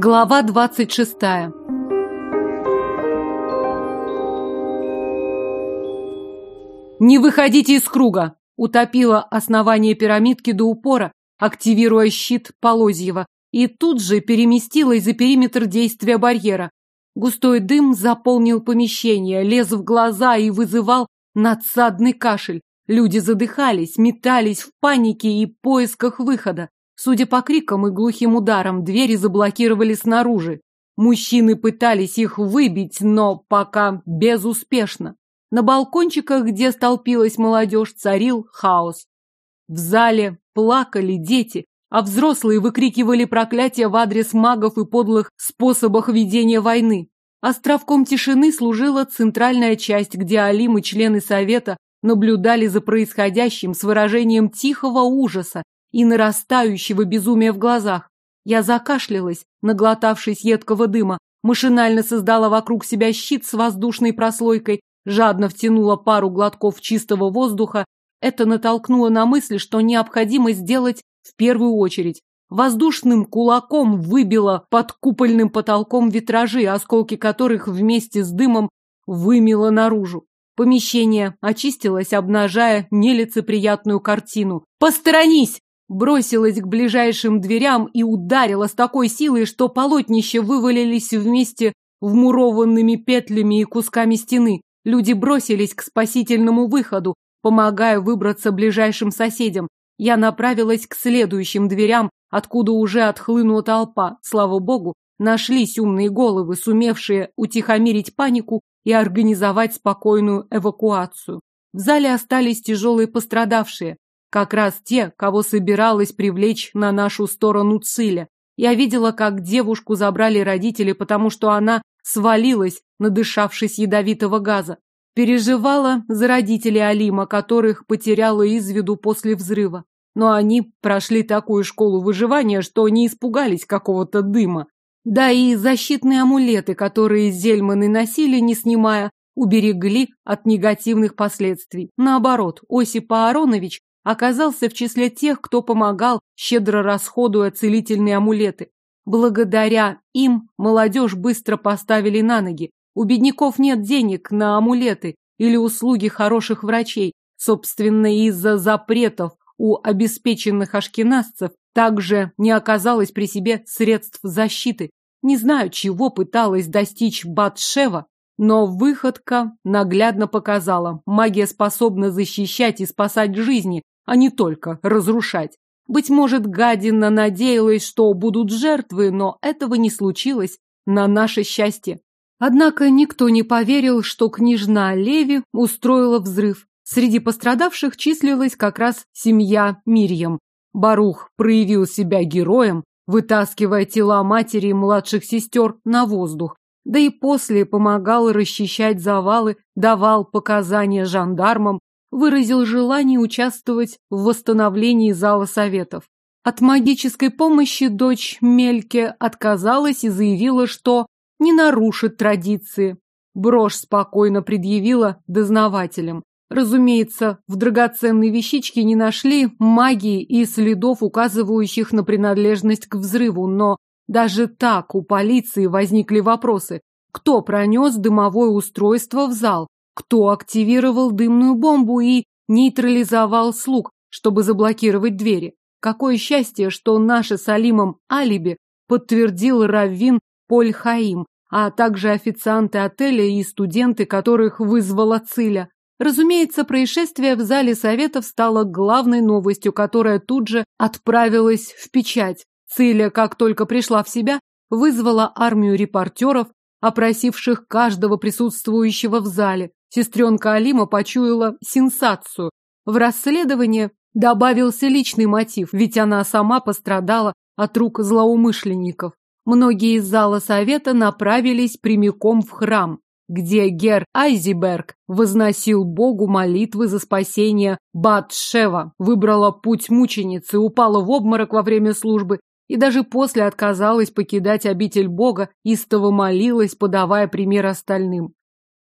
Глава двадцать шестая «Не выходите из круга!» Утопила основание пирамидки до упора, активируя щит Полозьева, и тут же переместилась за периметр действия барьера. Густой дым заполнил помещение, лез в глаза и вызывал надсадный кашель. Люди задыхались, метались в панике и поисках выхода. Судя по крикам и глухим ударам, двери заблокировали снаружи. Мужчины пытались их выбить, но пока безуспешно. На балкончиках, где столпилась молодежь, царил хаос. В зале плакали дети, а взрослые выкрикивали проклятия в адрес магов и подлых способах ведения войны. Островком тишины служила центральная часть, где Алим и члены совета наблюдали за происходящим с выражением тихого ужаса и нарастающего безумия в глазах. Я закашлялась, наглотавшись едкого дыма, машинально создала вокруг себя щит с воздушной прослойкой жадно втянула пару глотков чистого воздуха, это натолкнуло на мысль, что необходимо сделать в первую очередь. Воздушным кулаком выбило под купольным потолком витражи, осколки которых вместе с дымом вымело наружу. Помещение очистилось, обнажая нелицеприятную картину. «Посторонись!» Бросилась к ближайшим дверям и ударила с такой силой, что полотнища вывалились вместе вмурованными петлями и кусками стены. Люди бросились к спасительному выходу, помогая выбраться ближайшим соседям. Я направилась к следующим дверям, откуда уже отхлынула толпа. Слава богу, нашлись умные головы, сумевшие утихомирить панику и организовать спокойную эвакуацию. В зале остались тяжелые пострадавшие, как раз те, кого собиралась привлечь на нашу сторону Циля. Я видела, как девушку забрали родители, потому что она свалилась, надышавшись ядовитого газа. Переживала за родителей Алима, которых потеряла из виду после взрыва. Но они прошли такую школу выживания, что не испугались какого-то дыма. Да и защитные амулеты, которые Зельманы носили, не снимая, уберегли от негативных последствий. Наоборот, Осип Ааронович оказался в числе тех, кто помогал, щедро расходуя целительные амулеты. Благодаря им молодежь быстро поставили на ноги. У бедняков нет денег на амулеты или услуги хороших врачей. Собственно, из-за запретов у обеспеченных ашкеназцев также не оказалось при себе средств защиты. Не знаю, чего пыталась достичь Батшева, но выходка наглядно показала, магия способна защищать и спасать жизни, а не только разрушать. Быть может, гадина надеялась, что будут жертвы, но этого не случилось на наше счастье. Однако никто не поверил, что княжна Леви устроила взрыв. Среди пострадавших числилась как раз семья Мирьям. Барух проявил себя героем, вытаскивая тела матери и младших сестер на воздух, да и после помогал расчищать завалы, давал показания жандармам, выразил желание участвовать в восстановлении зала советов. От магической помощи дочь Мельке отказалась и заявила, что не нарушит традиции. Брошь спокойно предъявила дознавателям. Разумеется, в драгоценной вещичке не нашли магии и следов, указывающих на принадлежность к взрыву, но даже так у полиции возникли вопросы. Кто пронес дымовое устройство в зал? Кто активировал дымную бомбу и нейтрализовал слуг, чтобы заблокировать двери. Какое счастье, что наше с Алимом алиби подтвердил Раввин Поль Хаим, а также официанты отеля и студенты, которых вызвала Циля. Разумеется, происшествие в зале советов стало главной новостью, которая тут же отправилась в печать. Циля, как только пришла в себя, вызвала армию репортеров, опросивших каждого присутствующего в зале. Сестренка Алима почуяла сенсацию. В расследование добавился личный мотив, ведь она сама пострадала от рук злоумышленников. Многие из зала совета направились прямиком в храм, где Гер Айзиберг возносил Богу молитвы за спасение Батшева, выбрала путь мученицы, упала в обморок во время службы и даже после отказалась покидать обитель Бога, истово молилась, подавая пример остальным.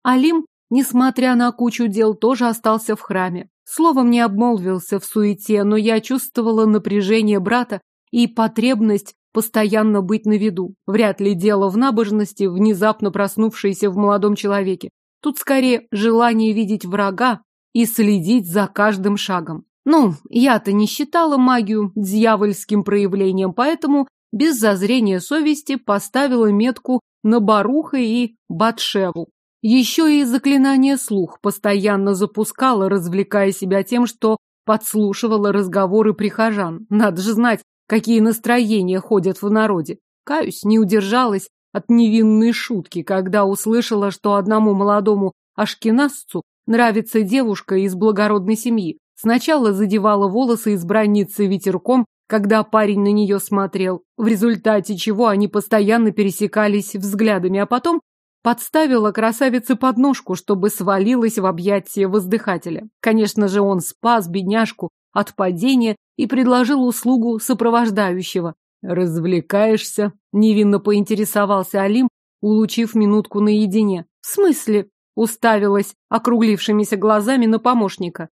Алим несмотря на кучу дел, тоже остался в храме. Словом, не обмолвился в суете, но я чувствовала напряжение брата, и потребность постоянно быть на виду. Вряд ли дело в набожности, внезапно проснувшейся в молодом человеке. Тут скорее желание видеть врага и следить за каждым шагом. Ну, я-то не считала магию дьявольским проявлением, поэтому без зазрения совести поставила метку на Баруха и Батшеву. Еще и заклинание слух постоянно запускала, развлекая себя тем, что подслушивала разговоры прихожан. Надо же знать, какие настроения ходят в народе. Каюсь, не удержалась от невинной шутки, когда услышала, что одному молодому ашкенасцу нравится девушка из благородной семьи. Сначала задевала волосы избранницы ветерком, когда парень на нее смотрел, в результате чего они постоянно пересекались взглядами, а потом подставила красавице подножку, чтобы свалилась в объятия воздыхателя. Конечно же, он спас бедняжку от падения и предложил услугу сопровождающего. «Развлекаешься?» — невинно поинтересовался Алим, улучив минутку наедине. «В смысле?» — уставилась округлившимися глазами на помощника.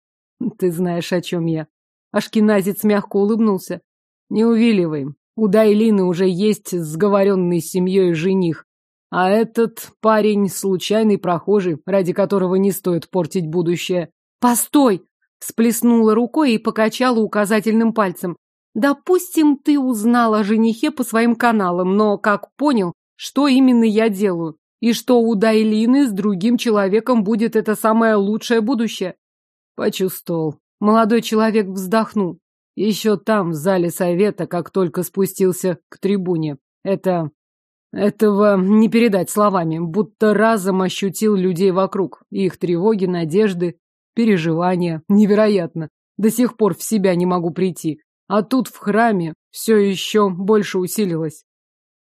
Ты знаешь, о чем я. Ашкеназец мягко улыбнулся. Не увиливай. У Дайлины уже есть сговоренный с семьей жених. А этот парень случайный прохожий, ради которого не стоит портить будущее. Постой! Сплеснула рукой и покачала указательным пальцем. Допустим, ты узнал о женихе по своим каналам, но как понял, что именно я делаю? И что у Дайлины с другим человеком будет это самое лучшее будущее? Почувствовал. Молодой человек вздохнул. Еще там, в зале совета, как только спустился к трибуне. Это... Этого не передать словами, будто разом ощутил людей вокруг. Их тревоги, надежды, переживания. Невероятно. До сих пор в себя не могу прийти. А тут в храме все еще больше усилилось.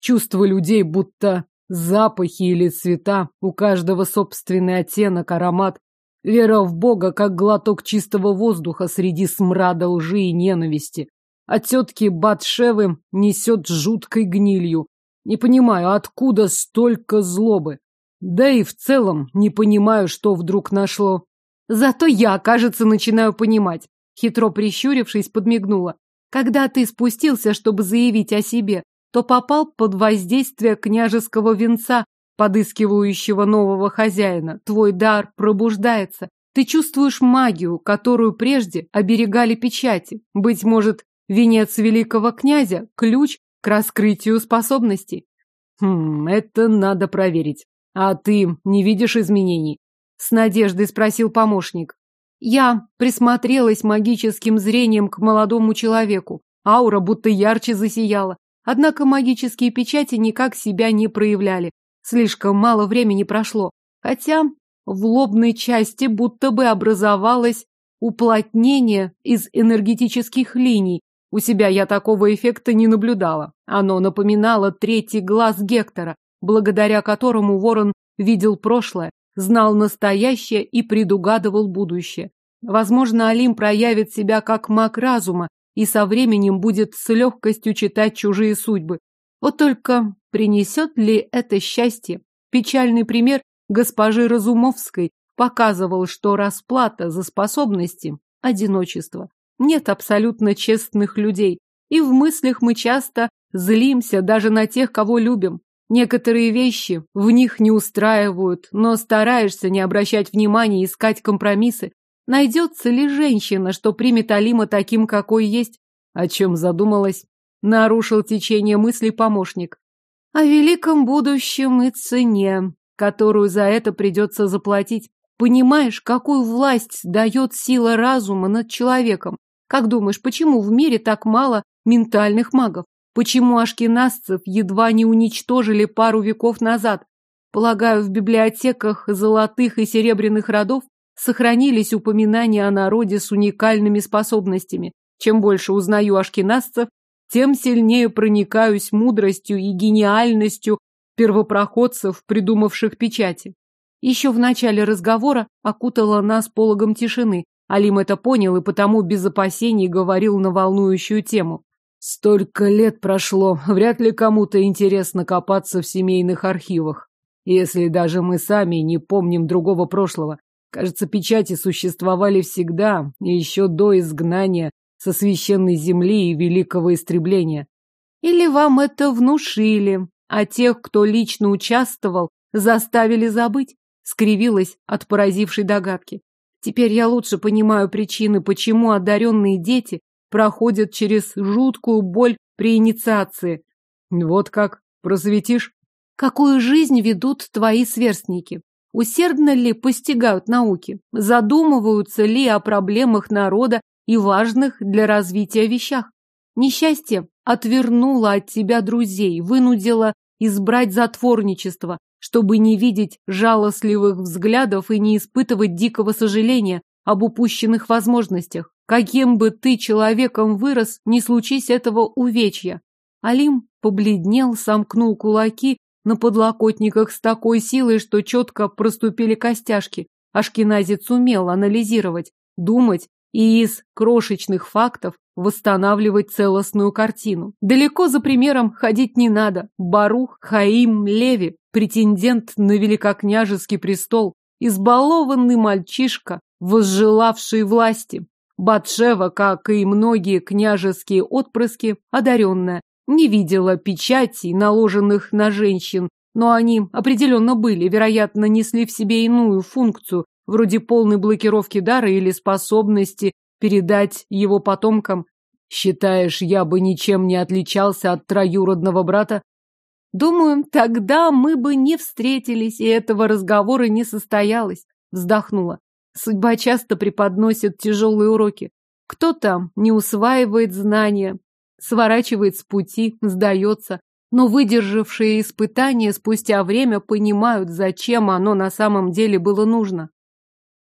Чувства людей, будто запахи или цвета, у каждого собственный оттенок, аромат. Вера в Бога, как глоток чистого воздуха среди смрада лжи и ненависти. От тетки Батшевы несет жуткой гнилью. Не понимаю, откуда столько злобы. Да и в целом не понимаю, что вдруг нашло. Зато я, кажется, начинаю понимать. Хитро прищурившись, подмигнула. Когда ты спустился, чтобы заявить о себе, то попал под воздействие княжеского венца, подыскивающего нового хозяина. Твой дар пробуждается. Ты чувствуешь магию, которую прежде оберегали печати. Быть может, венец великого князя – ключ раскрытию способностей. Хм, это надо проверить. А ты не видишь изменений? С надеждой спросил помощник. Я присмотрелась магическим зрением к молодому человеку. Аура будто ярче засияла. Однако магические печати никак себя не проявляли. Слишком мало времени прошло, хотя в лобной части будто бы образовалось уплотнение из энергетических линий. У себя я такого эффекта не наблюдала. Оно напоминало третий глаз Гектора, благодаря которому Ворон видел прошлое, знал настоящее и предугадывал будущее. Возможно, Алим проявит себя как маг разума и со временем будет с легкостью читать чужие судьбы. Вот только Принесет ли это счастье? Печальный пример госпожи Разумовской показывал, что расплата за способности – одиночество. Нет абсолютно честных людей, и в мыслях мы часто злимся даже на тех, кого любим. Некоторые вещи в них не устраивают, но стараешься не обращать внимания и искать компромиссы. Найдется ли женщина, что примет Алима таким, какой есть? О чем задумалась? Нарушил течение мыслей помощник о великом будущем и цене, которую за это придется заплатить. Понимаешь, какую власть дает сила разума над человеком? Как думаешь, почему в мире так мало ментальных магов? Почему ашкенасцев едва не уничтожили пару веков назад? Полагаю, в библиотеках золотых и серебряных родов сохранились упоминания о народе с уникальными способностями. Чем больше узнаю ашкенасцев, тем сильнее проникаюсь мудростью и гениальностью первопроходцев, придумавших печати. Еще в начале разговора окутала нас пологом тишины. Алим это понял и потому без опасений говорил на волнующую тему. Столько лет прошло, вряд ли кому-то интересно копаться в семейных архивах. Если даже мы сами не помним другого прошлого. Кажется, печати существовали всегда, еще до изгнания со священной земли и великого истребления. Или вам это внушили, а тех, кто лично участвовал, заставили забыть? Скривилась от поразившей догадки. Теперь я лучше понимаю причины, почему одаренные дети проходят через жуткую боль при инициации. Вот как, просветишь? Какую жизнь ведут твои сверстники? Усердно ли постигают науки? Задумываются ли о проблемах народа и важных для развития вещах? Несчастье отвернуло от тебя друзей, вынудило избрать затворничество, чтобы не видеть жалостливых взглядов и не испытывать дикого сожаления об упущенных возможностях. Каким бы ты человеком вырос, не случись этого увечья. Алим побледнел, сомкнул кулаки на подлокотниках с такой силой, что четко проступили костяшки. Ашкеназец умел анализировать, думать и из крошечных фактов восстанавливать целостную картину. Далеко за примером ходить не надо. Барух Хаим Леви, претендент на великокняжеский престол, избалованный мальчишка, возжелавший власти. Батшева, как и многие княжеские отпрыски, одаренная, не видела печатей, наложенных на женщин, но они определенно были, вероятно, несли в себе иную функцию, вроде полной блокировки дара или способности передать его потомкам. Считаешь, я бы ничем не отличался от троюродного брата? Думаю, тогда мы бы не встретились, и этого разговора не состоялось. Вздохнула. Судьба часто преподносит тяжелые уроки. Кто-то не усваивает знания, сворачивает с пути, сдается, но выдержавшие испытания спустя время понимают, зачем оно на самом деле было нужно.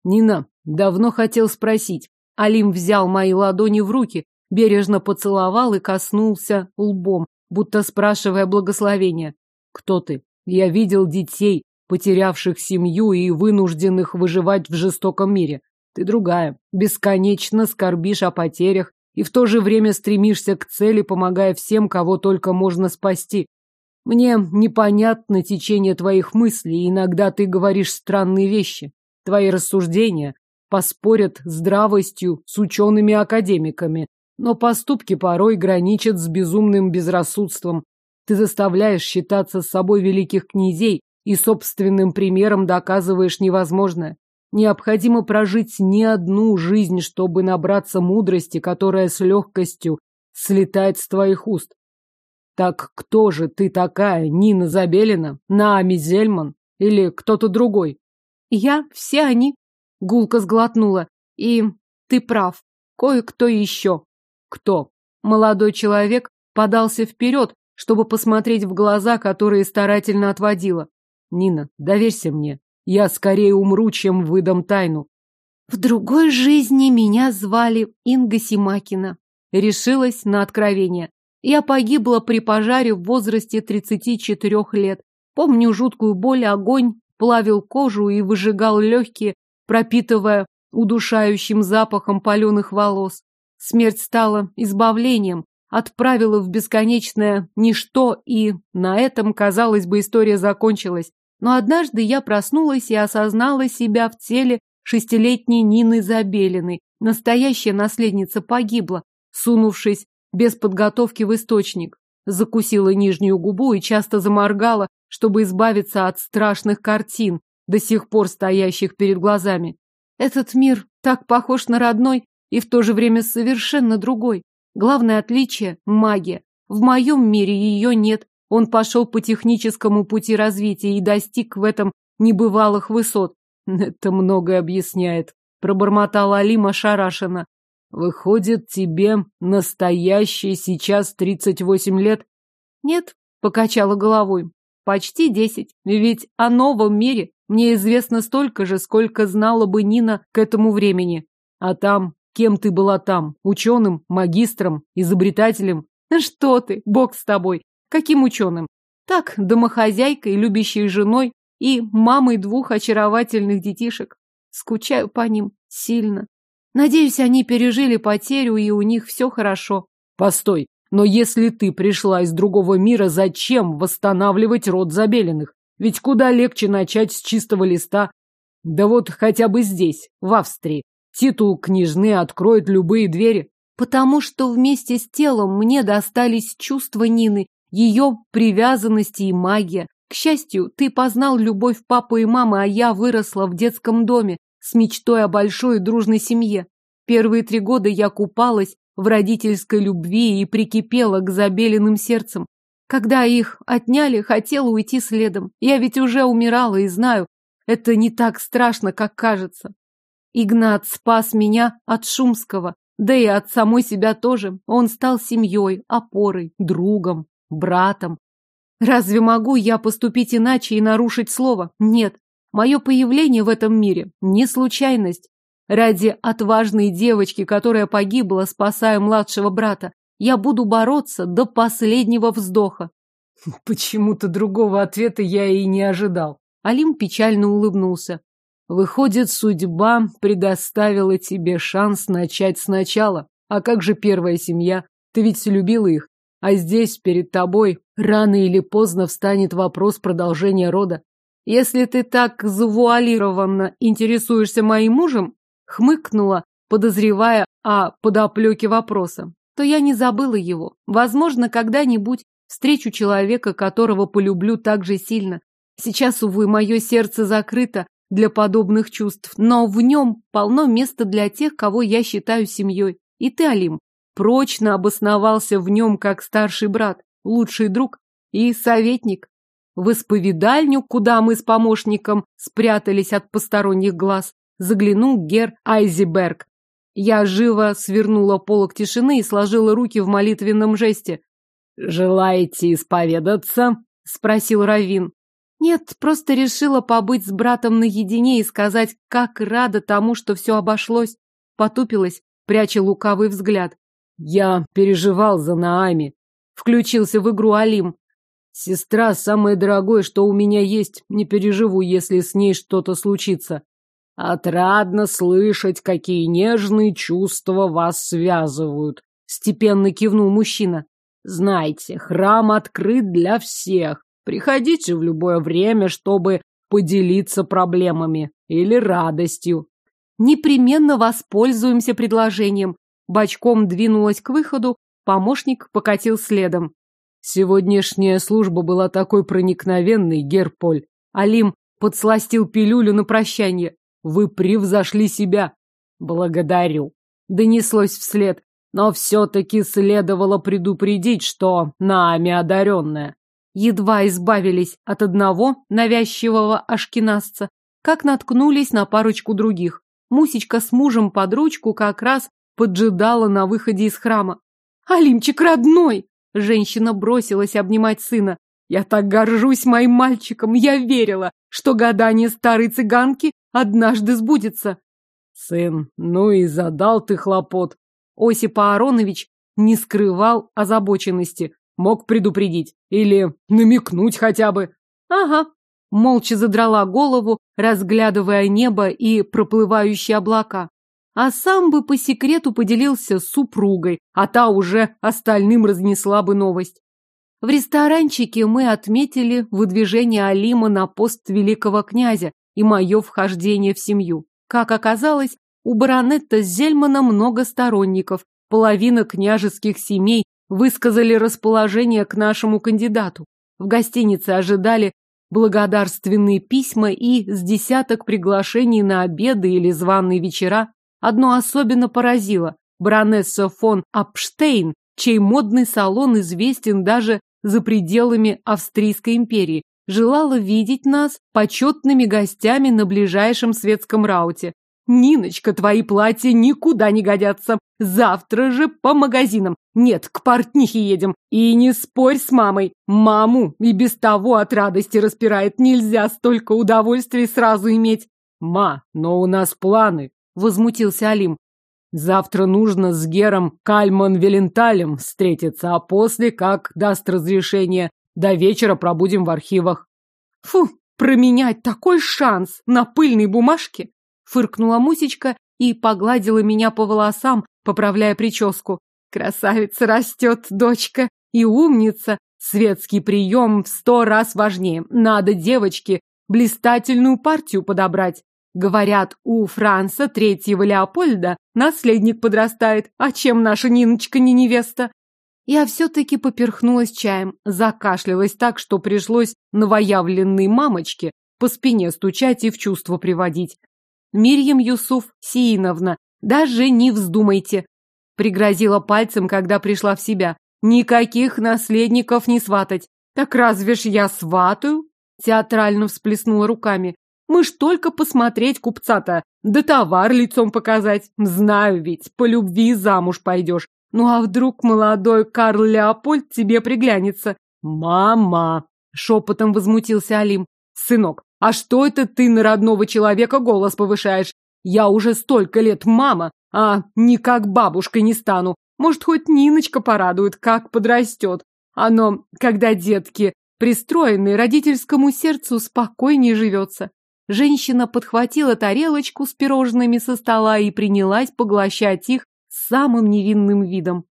Нина, давно хотел спросить. Алим взял мои ладони в руки, бережно поцеловал и коснулся лбом, будто спрашивая благословения. Кто ты? Я видел детей, потерявших семью и вынужденных выживать в жестоком мире. Ты другая, бесконечно скорбишь о потерях и в то же время стремишься к цели, помогая всем, кого только можно спасти. Мне непонятно течение твоих мыслей, иногда ты говоришь странные вещи. Твои рассуждения поспорят здравостью с учеными-академиками, но поступки порой граничат с безумным безрассудством. Ты заставляешь считаться с собой великих князей, и собственным примером доказываешь невозможное. Необходимо прожить не одну жизнь, чтобы набраться мудрости, которая с легкостью слетает с твоих уст. Так кто же ты такая, Нина Забелина, Наами Зельман или кто-то другой? Я, все они. Гулка сглотнула. И ты прав. Кое-кто еще. Кто? Молодой человек подался вперед, чтобы посмотреть в глаза, которые старательно отводила. Нина, доверься мне. Я скорее умру, чем выдам тайну. В другой жизни меня звали Инга Симакина. Решилась на откровение. Я погибла при пожаре в возрасте 34 лет. Помню жуткую боль, огонь плавил кожу и выжигал легкие, пропитывая удушающим запахом паленых волос. Смерть стала избавлением, отправила в бесконечное ничто, и на этом, казалось бы, история закончилась. Но однажды я проснулась и осознала себя в теле шестилетней Нины Забелиной. Настоящая наследница погибла, сунувшись без подготовки в источник. Закусила нижнюю губу и часто заморгала, чтобы избавиться от страшных картин, до сих пор стоящих перед глазами. Этот мир так похож на родной и в то же время совершенно другой. Главное отличие – магия. В моем мире ее нет, он пошел по техническому пути развития и достиг в этом небывалых высот. Это многое объясняет, пробормотала Алима ошарашенно. Выходит, тебе настоящие сейчас тридцать восемь лет? Нет, покачала головой. Почти десять. Ведь о новом мире мне известно столько же, сколько знала бы Нина к этому времени. А там, кем ты была там? Ученым, магистром, изобретателем? Что ты, бог с тобой. Каким ученым? Так, домохозяйкой, любящей женой и мамой двух очаровательных детишек. Скучаю по ним сильно. Надеюсь, они пережили потерю, и у них все хорошо. Постой, но если ты пришла из другого мира, зачем восстанавливать род Забелиных? Ведь куда легче начать с чистого листа. Да вот хотя бы здесь, в Австрии. Титул княжны откроет любые двери. Потому что вместе с телом мне достались чувства Нины, ее привязанности и магия. К счастью, ты познал любовь папы и мамы, а я выросла в детском доме с мечтой о большой и дружной семье. Первые три года я купалась в родительской любви и прикипела к забеленным сердцам. Когда их отняли, хотела уйти следом. Я ведь уже умирала и знаю, это не так страшно, как кажется. Игнат спас меня от Шумского, да и от самой себя тоже. Он стал семьей, опорой, другом, братом. Разве могу я поступить иначе и нарушить слово? Нет. Мое появление в этом мире не случайность. Ради отважной девочки, которая погибла, спасая младшего брата, я буду бороться до последнего вздоха. Почему-то другого ответа я и не ожидал. Алим печально улыбнулся. Выходит, судьба предоставила тебе шанс начать сначала. А как же первая семья? Ты ведь любила их. А здесь, перед тобой, рано или поздно встанет вопрос продолжения рода. Если ты так завуалированно интересуешься моим мужем, хмыкнула, подозревая о подоплеке вопроса, то я не забыла его. Возможно, когда-нибудь встречу человека, которого полюблю так же сильно. Сейчас, увы, мое сердце закрыто для подобных чувств, но в нем полно места для тех, кого я считаю семьей. И ты, Алим, прочно обосновался в нем как старший брат, лучший друг и советник. В исповедальню, куда мы с помощником спрятались от посторонних глаз, заглянул Гер Айзеберг. Я живо свернула полок тишины и сложила руки в молитвенном жесте. «Желаете исповедаться?» — спросил Равин. Нет, просто решила побыть с братом наедине и сказать, как рада тому, что все обошлось. Потупилась, пряча лукавый взгляд. Я переживал за Наами. Включился в игру Алим. Сестра самое дорогое, что у меня есть. Не переживу, если с ней что-то случится. Отрадно слышать, какие нежные чувства вас связывают. Степенно кивнул мужчина. Знайте, храм открыт для всех. Приходите в любое время, чтобы поделиться проблемами или радостью. Непременно воспользуемся предложением. Бочком двинулась к выходу, помощник покатил следом. Сегодняшняя служба была такой проникновенной, Герполь. Алим подсластил пилюлю на прощание. Вы превзошли себя. Благодарю. Донеслось вслед. Но все-таки следовало предупредить, что нами одаренная едва избавились от одного навязчивого ашкеназца, как наткнулись на парочку других. Мусечка с мужем под ручку как раз поджидала на выходе из храма. «Алимчик родной!» Женщина бросилась обнимать сына. «Я так горжусь моим мальчиком! Я верила, что гадание старой цыганки однажды сбудется!» «Сын, ну и задал ты хлопот!» Осип Ааронович не скрывал озабоченности. Мог предупредить. Или намекнуть хотя бы. Ага. Молча задрала голову, разглядывая небо и проплывающие облака. А сам бы по секрету поделился с супругой, а та уже остальным разнесла бы новость. В ресторанчике мы отметили выдвижение Алима на пост великого князя и мое вхождение в семью. Как оказалось, у баронетта Зельмана много сторонников, половина княжеских семей высказали расположение к нашему кандидату. В гостинице ожидали благодарственные письма и с десяток приглашений на обеды или званые вечера. Одно особенно поразило. Баронесса фон Апштейн, чей модный салон известен даже за пределами Австрийской империи, желала видеть нас почетными гостями на ближайшем светском рауте. Ниночка, твои платья никуда не годятся. Завтра же по магазинам. Нет, к портнихе едем. И не спорь с мамой. Маму и без того от радости распирает. Нельзя столько удовольствий сразу иметь. Ма, но у нас планы, возмутился Алим. Завтра нужно с Гером Кальман Веленталем встретиться, а после, как даст разрешение, до вечера пробудем в архивах. Фу, променять такой шанс на пыльной бумажке? Фыркнула Мусечка и погладила меня по волосам, поправляя прическу. Красавица растет, дочка, и умница. Светский прием в сто раз важнее. Надо девочке блистательную партию подобрать. Говорят, у Франца третьего Леопольда наследник подрастает, а чем наша Ниночка не невеста? Я все-таки поперхнулась чаем, закашлялась так, что пришлось новоявленной мамочке по спине стучать и в чувство приводить. Мирьям Юсуф Сииновна, даже не вздумайте. Пригрозила пальцем, когда пришла в себя. Никаких наследников не сватать. Так разве ж я сватаю? Театрально всплеснула руками. Мы ж только посмотреть купца-то, да товар лицом показать. Знаю ведь, по любви замуж пойдешь. Ну а вдруг молодой Карл Леопольд тебе приглянется? Мама! Шепотом возмутился Алим. Сынок, а что это ты на родного человека голос повышаешь? Я уже столько лет мама, а никак бабушкой не стану. Может, хоть Ниночка порадует, как подрастет. Оно, когда детки пристроены, родительскому сердцу спокойнее живется. Женщина подхватила тарелочку с пирожными со стола и принялась поглощать их самым невинным видом.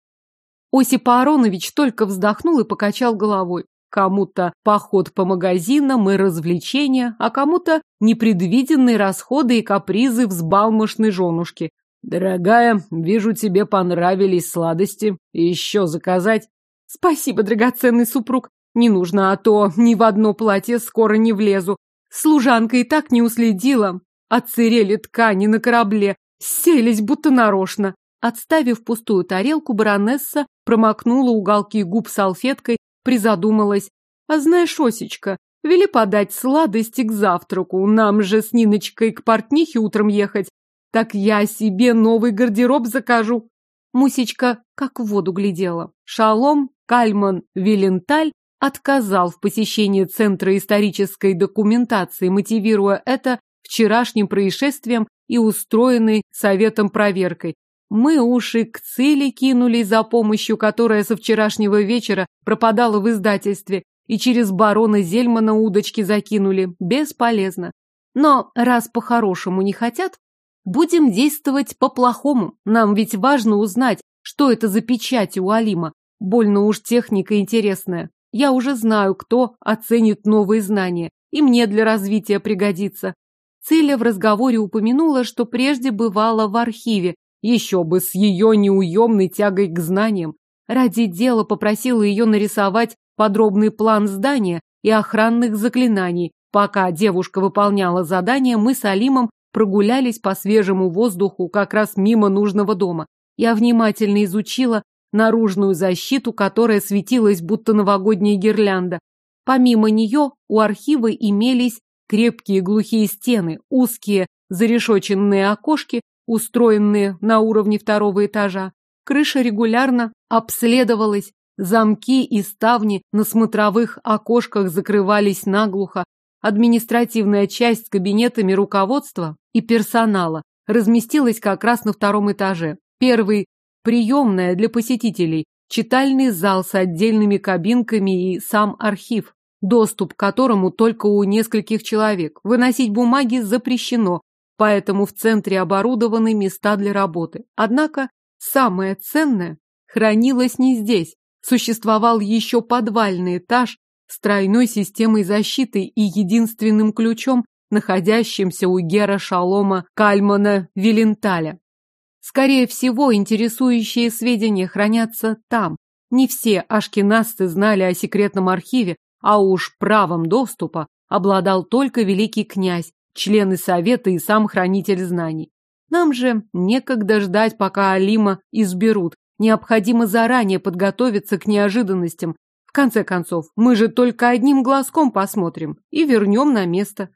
Осип Аронович только вздохнул и покачал головой. Кому-то поход по магазинам и развлечения, а кому-то непредвиденные расходы и капризы взбалмошной женушки. Дорогая, вижу, тебе понравились сладости. Еще заказать? Спасибо, драгоценный супруг. Не нужно, а то ни в одно платье скоро не влезу. Служанка и так не уследила. Отсырели ткани на корабле, селись будто нарочно. Отставив пустую тарелку, баронесса промокнула уголки губ салфеткой Призадумалась. А знаешь, Осечка, вели подать сладости к завтраку. Нам же с Ниночкой к портнихе утром ехать. Так я себе новый гардероб закажу. Мусечка как в воду глядела. Шалом Кальман Виленталь отказал в посещении Центра исторической документации, мотивируя это вчерашним происшествием и устроенной советом проверкой. Мы уши к цели кинули за помощью, которая со вчерашнего вечера пропадала в издательстве, и через барона Зельмана удочки закинули. Бесполезно. Но раз по-хорошему не хотят, будем действовать по-плохому. Нам ведь важно узнать, что это за печать у Алима. Больно уж техника интересная. Я уже знаю, кто оценит новые знания, и мне для развития пригодится. Циля в разговоре упомянула, что прежде бывала в архиве, еще бы с ее неуемной тягой к знаниям. Ради дела попросила ее нарисовать подробный план здания и охранных заклинаний. Пока девушка выполняла задание, мы с Алимом прогулялись по свежему воздуху как раз мимо нужного дома. Я внимательно изучила наружную защиту, которая светилась будто новогодняя гирлянда. Помимо нее у архива имелись крепкие глухие стены, узкие зарешоченные окошки, устроенные на уровне второго этажа. Крыша регулярно обследовалась, замки и ставни на смотровых окошках закрывались наглухо. Административная часть с кабинетами руководства и персонала разместилась как раз на втором этаже. Первый – приемная для посетителей, читальный зал с отдельными кабинками и сам архив, доступ к которому только у нескольких человек. Выносить бумаги запрещено, поэтому в центре оборудованы места для работы. Однако самое ценное хранилось не здесь. Существовал еще подвальный этаж с тройной системой защиты и единственным ключом, находящимся у Гера Шалома Кальмана Виленталя. Скорее всего, интересующие сведения хранятся там. Не все ашкенасты знали о секретном архиве, а уж правом доступа обладал только великий князь, члены совета и сам хранитель знаний. Нам же некогда ждать, пока Алима изберут. Необходимо заранее подготовиться к неожиданностям. В конце концов, мы же только одним глазком посмотрим и вернем на место.